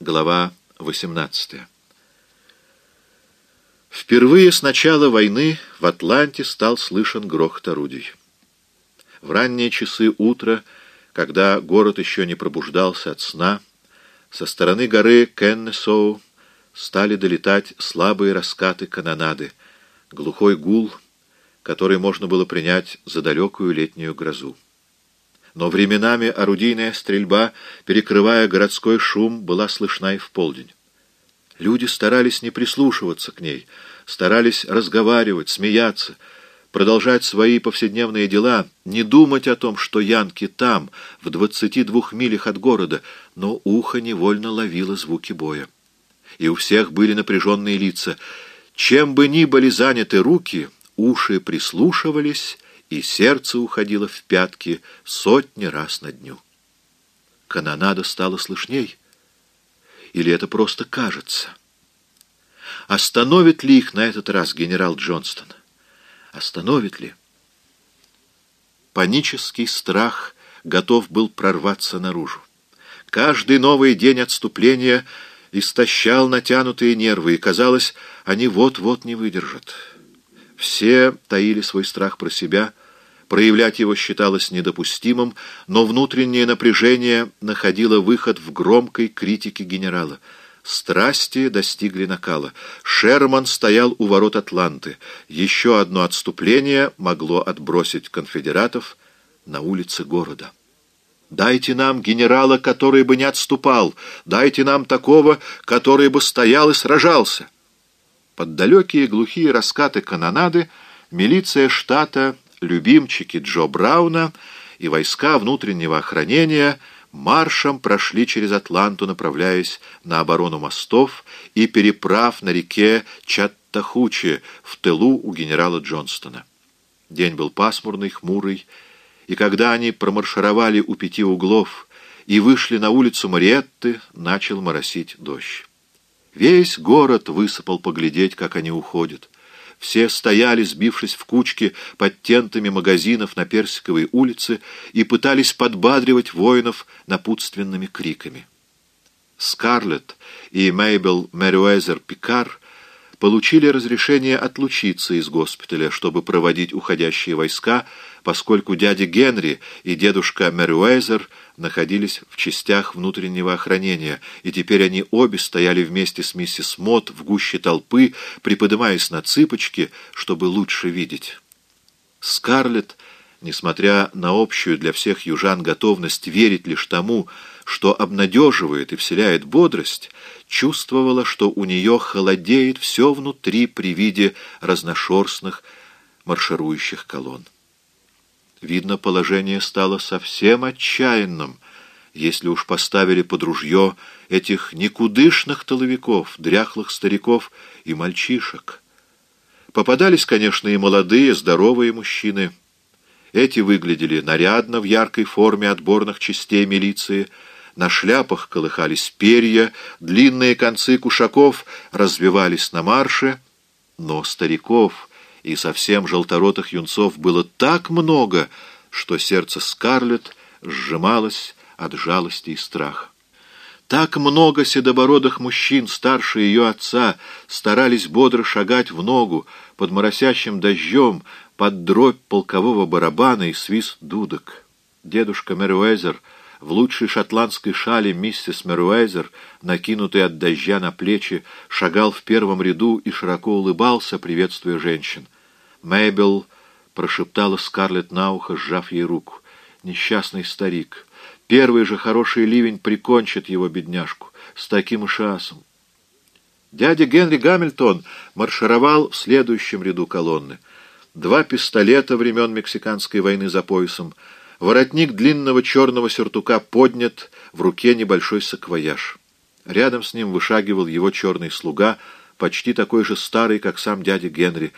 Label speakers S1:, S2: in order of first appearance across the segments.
S1: Глава 18 Впервые с начала войны в Атланте стал слышен грохот орудий. В ранние часы утра, когда город еще не пробуждался от сна, со стороны горы Кеннесоу стали долетать слабые раскаты канонады, глухой гул, который можно было принять за далекую летнюю грозу но временами орудийная стрельба, перекрывая городской шум, была слышна и в полдень. Люди старались не прислушиваться к ней, старались разговаривать, смеяться, продолжать свои повседневные дела, не думать о том, что янки там, в двадцати двух милях от города, но ухо невольно ловило звуки боя. И у всех были напряженные лица. Чем бы ни были заняты руки, уши прислушивались и сердце уходило в пятки сотни раз на дню. Канонада стала слышней? Или это просто кажется? Остановит ли их на этот раз генерал Джонстон? Остановит ли? Панический страх готов был прорваться наружу. Каждый новый день отступления истощал натянутые нервы, и, казалось, они вот-вот не выдержат. Все таили свой страх про себя, проявлять его считалось недопустимым, но внутреннее напряжение находило выход в громкой критике генерала. Страсти достигли накала. Шерман стоял у ворот Атланты. Еще одно отступление могло отбросить конфедератов на улицы города. «Дайте нам генерала, который бы не отступал! Дайте нам такого, который бы стоял и сражался!» Под далекие глухие раскаты канонады милиция штата, любимчики Джо Брауна и войска внутреннего охранения маршем прошли через Атланту, направляясь на оборону мостов и переправ на реке Чаттахучи в тылу у генерала Джонстона. День был пасмурный, хмурый, и когда они промаршировали у пяти углов и вышли на улицу Мариетты, начал моросить дождь. Весь город высыпал поглядеть, как они уходят. Все стояли, сбившись в кучки под тентами магазинов на Персиковой улице и пытались подбадривать воинов напутственными криками. Скарлетт и Мейбл Мэрюэзер Пикар получили разрешение отлучиться из госпиталя, чтобы проводить уходящие войска, поскольку дядя Генри и дедушка Мэрюэзер находились в частях внутреннего охранения, и теперь они обе стояли вместе с миссис Мот в гуще толпы, приподнимаясь на цыпочки, чтобы лучше видеть. Скарлетт, несмотря на общую для всех южан готовность верить лишь тому, что обнадеживает и вселяет бодрость, чувствовала, что у нее холодеет все внутри при виде разношерстных марширующих колонн. Видно, положение стало совсем отчаянным, если уж поставили под ружье этих никудышных толовиков, дряхлых стариков и мальчишек. Попадались, конечно, и молодые, здоровые мужчины. Эти выглядели нарядно в яркой форме отборных частей милиции, на шляпах колыхались перья, длинные концы кушаков развивались на марше, но стариков и совсем желторотых юнцов было так много, что сердце Скарлетт сжималось от жалости и страха. Так много седобородых мужчин, старше ее отца, старались бодро шагать в ногу под моросящим дождем, под дробь полкового барабана и свист дудок. Дедушка Меруэзер — в лучшей шотландской шале миссис Меруэзер, накинутый от дождя на плечи, шагал в первом ряду и широко улыбался, приветствуя женщин. Мэйбл прошептала Скарлетт на ухо, сжав ей руку. «Несчастный старик. Первый же хороший ливень прикончит его, бедняжку, с таким шасом». Дядя Генри Гамильтон маршировал в следующем ряду колонны. Два пистолета времен Мексиканской войны за поясом — Воротник длинного черного сюртука поднят, в руке небольшой саквояж. Рядом с ним вышагивал его черный слуга, почти такой же старый, как сам дядя Генри,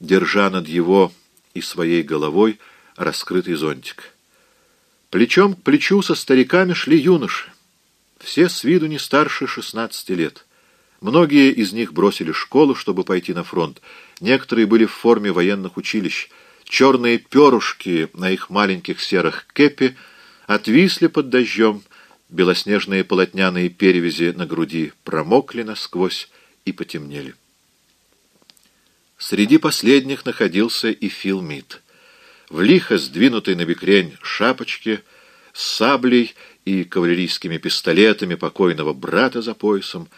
S1: держа над его и своей головой раскрытый зонтик. Плечом к плечу со стариками шли юноши. Все с виду не старше шестнадцати лет. Многие из них бросили школу, чтобы пойти на фронт. Некоторые были в форме военных училищ — Черные перышки на их маленьких серых кепи отвисли под дождем, белоснежные полотняные перевязи на груди промокли насквозь и потемнели. Среди последних находился и Фил Мит. В лихо сдвинутой на бекрень шапочке, с саблей и кавалерийскими пистолетами покойного брата за поясом,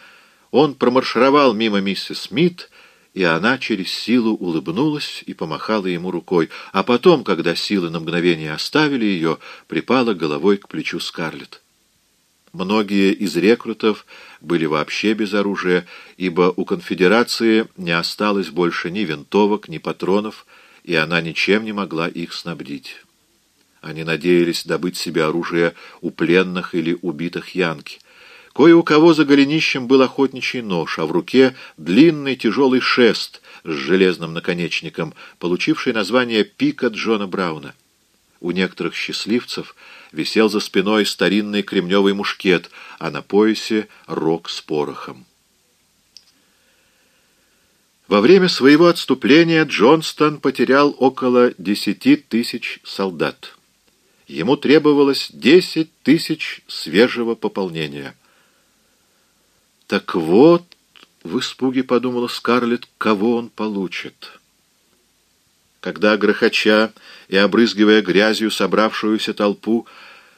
S1: он промаршировал мимо миссис Смит, и она через силу улыбнулась и помахала ему рукой, а потом, когда силы на мгновение оставили ее, припала головой к плечу Скарлетт. Многие из рекрутов были вообще без оружия, ибо у конфедерации не осталось больше ни винтовок, ни патронов, и она ничем не могла их снабдить. Они надеялись добыть себе оружие у пленных или убитых янки. Кое у кого за голенищем был охотничий нож, а в руке длинный тяжелый шест с железным наконечником, получивший название «пика Джона Брауна». У некоторых счастливцев висел за спиной старинный кремневый мушкет, а на поясе — рог с порохом. Во время своего отступления Джонстон потерял около десяти тысяч солдат. Ему требовалось десять тысяч свежего пополнения. «Так вот», — в испуге подумала Скарлетт, — «кого он получит?» Когда, грохоча и обрызгивая грязью собравшуюся толпу,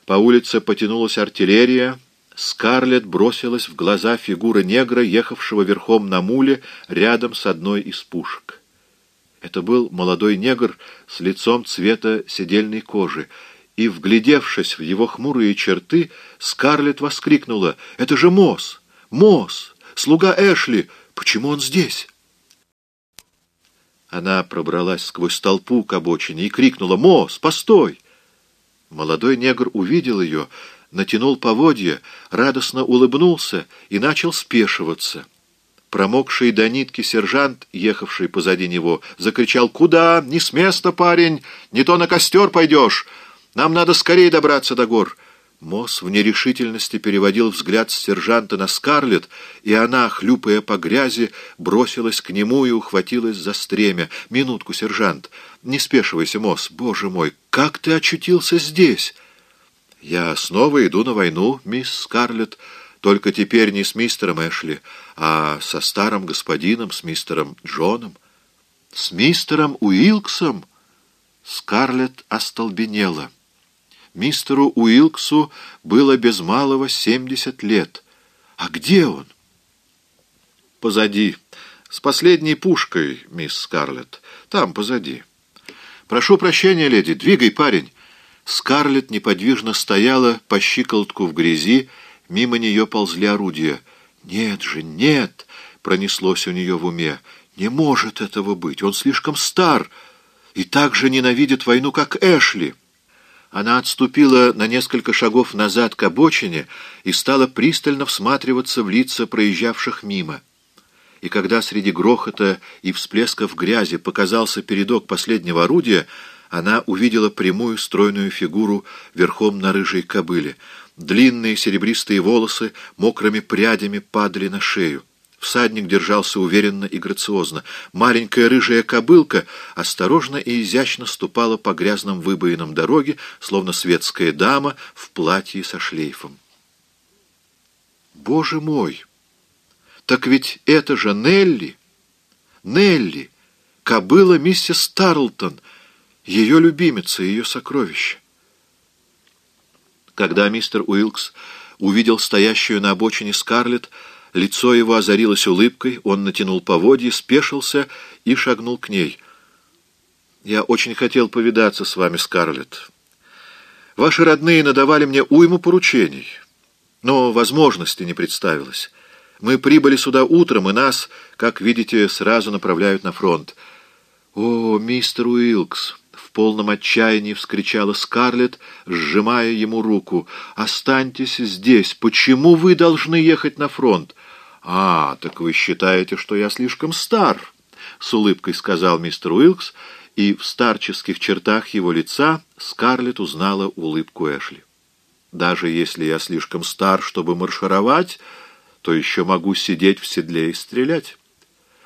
S1: по улице потянулась артиллерия, Скарлетт бросилась в глаза фигуры негра, ехавшего верхом на муле рядом с одной из пушек. Это был молодой негр с лицом цвета седельной кожи, и, вглядевшись в его хмурые черты, Скарлетт воскликнула «Это же Мосс! Мосс! Слуга Эшли! Почему он здесь?» Она пробралась сквозь толпу к обочине и крикнула «Мосс, постой!» Молодой негр увидел ее, натянул поводья, радостно улыбнулся и начал спешиваться. Промокший до нитки сержант, ехавший позади него, закричал «Куда? Не с места, парень! Не то на костер пойдешь! Нам надо скорее добраться до гор!» Мосс в нерешительности переводил взгляд с сержанта на Скарлетт, и она, хлюпая по грязи, бросилась к нему и ухватилась за стремя. «Минутку, сержант! Не спешивайся, Мосс! Боже мой, как ты очутился здесь?» «Я снова иду на войну, мисс Скарлетт, только теперь не с мистером Эшли, а со старым господином, с мистером Джоном». «С мистером Уилксом?» Скарлетт остолбенела. Мистеру Уилксу было без малого семьдесят лет. А где он? Позади. С последней пушкой, мисс Скарлетт. Там, позади. Прошу прощения, леди. Двигай, парень. Скарлетт неподвижно стояла по щиколотку в грязи, мимо нее ползли орудия. «Нет же, нет!» — пронеслось у нее в уме. «Не может этого быть! Он слишком стар и так же ненавидит войну, как Эшли!» Она отступила на несколько шагов назад к обочине и стала пристально всматриваться в лица проезжавших мимо. И когда среди грохота и всплесков грязи показался передок последнего орудия, она увидела прямую стройную фигуру верхом на рыжей кобыле. Длинные серебристые волосы мокрыми прядями падали на шею. Всадник держался уверенно и грациозно. Маленькая рыжая кобылка осторожно и изящно ступала по грязным выбоинам дороги, словно светская дама в платье со шлейфом. «Боже мой! Так ведь это же Нелли! Нелли! Кобыла миссис Тарлтон, ее любимица, ее сокровище!» Когда мистер Уилкс увидел стоящую на обочине Скарлетт, Лицо его озарилось улыбкой, он натянул поводья, спешился и шагнул к ней. «Я очень хотел повидаться с вами, Скарлетт. Ваши родные надавали мне уйму поручений, но возможности не представилось. Мы прибыли сюда утром, и нас, как видите, сразу направляют на фронт. О, мистер Уилкс!» Полном отчаянии вскричала Скарлетт, сжимая ему руку. «Останьтесь здесь. Почему вы должны ехать на фронт?» «А, так вы считаете, что я слишком стар?» — с улыбкой сказал мистер Уилкс, и в старческих чертах его лица Скарлетт узнала улыбку Эшли. «Даже если я слишком стар, чтобы маршировать, то еще могу сидеть в седле и стрелять.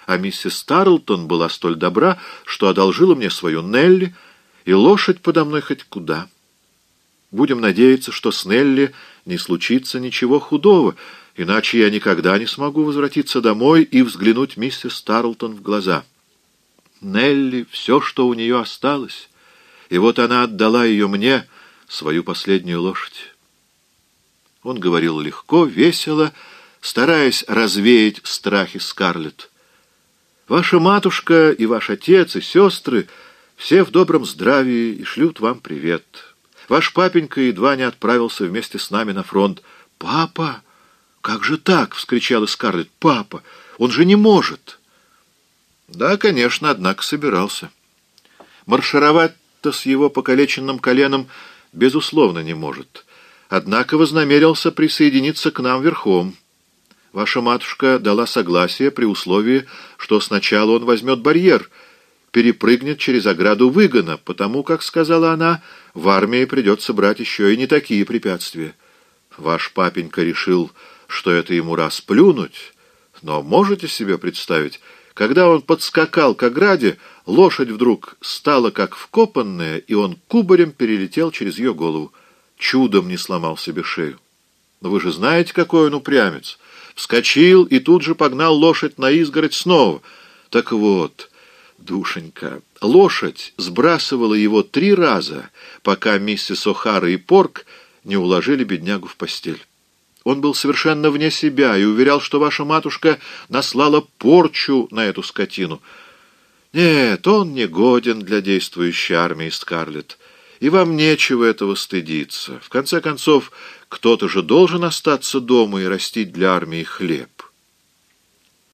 S1: А миссис Тарлтон была столь добра, что одолжила мне свою Нелли, и лошадь подо мной хоть куда. Будем надеяться, что с Нелли не случится ничего худого, иначе я никогда не смогу возвратиться домой и взглянуть миссис Старлтон в глаза. Нелли — все, что у нее осталось, и вот она отдала ее мне, свою последнюю лошадь. Он говорил легко, весело, стараясь развеять страхи Скарлетт. Ваша матушка и ваш отец и сестры все в добром здравии и шлют вам привет. Ваш папенька едва не отправился вместе с нами на фронт. «Папа! Как же так?» — вскричала Скарлетт. «Папа! Он же не может!» Да, конечно, однако собирался. Маршировать-то с его покалеченным коленом безусловно не может. Однако вознамерился присоединиться к нам верхом. Ваша матушка дала согласие при условии, что сначала он возьмет барьер, перепрыгнет через ограду выгона, потому, как сказала она, в армии придется брать еще и не такие препятствия. Ваш папенька решил, что это ему расплюнуть, но можете себе представить, когда он подскакал к ограде, лошадь вдруг стала как вкопанная, и он кубарем перелетел через ее голову. Чудом не сломал себе шею. Но вы же знаете, какой он упрямец. Вскочил и тут же погнал лошадь на изгородь снова. Так вот, душенька, лошадь сбрасывала его три раза, пока миссис О'Хара и Порк не уложили беднягу в постель. Он был совершенно вне себя и уверял, что ваша матушка наслала порчу на эту скотину. Нет, он не годен для действующей армии, Скарлетт, и вам нечего этого стыдиться. В конце концов, кто-то же должен остаться дома и растить для армии хлеб.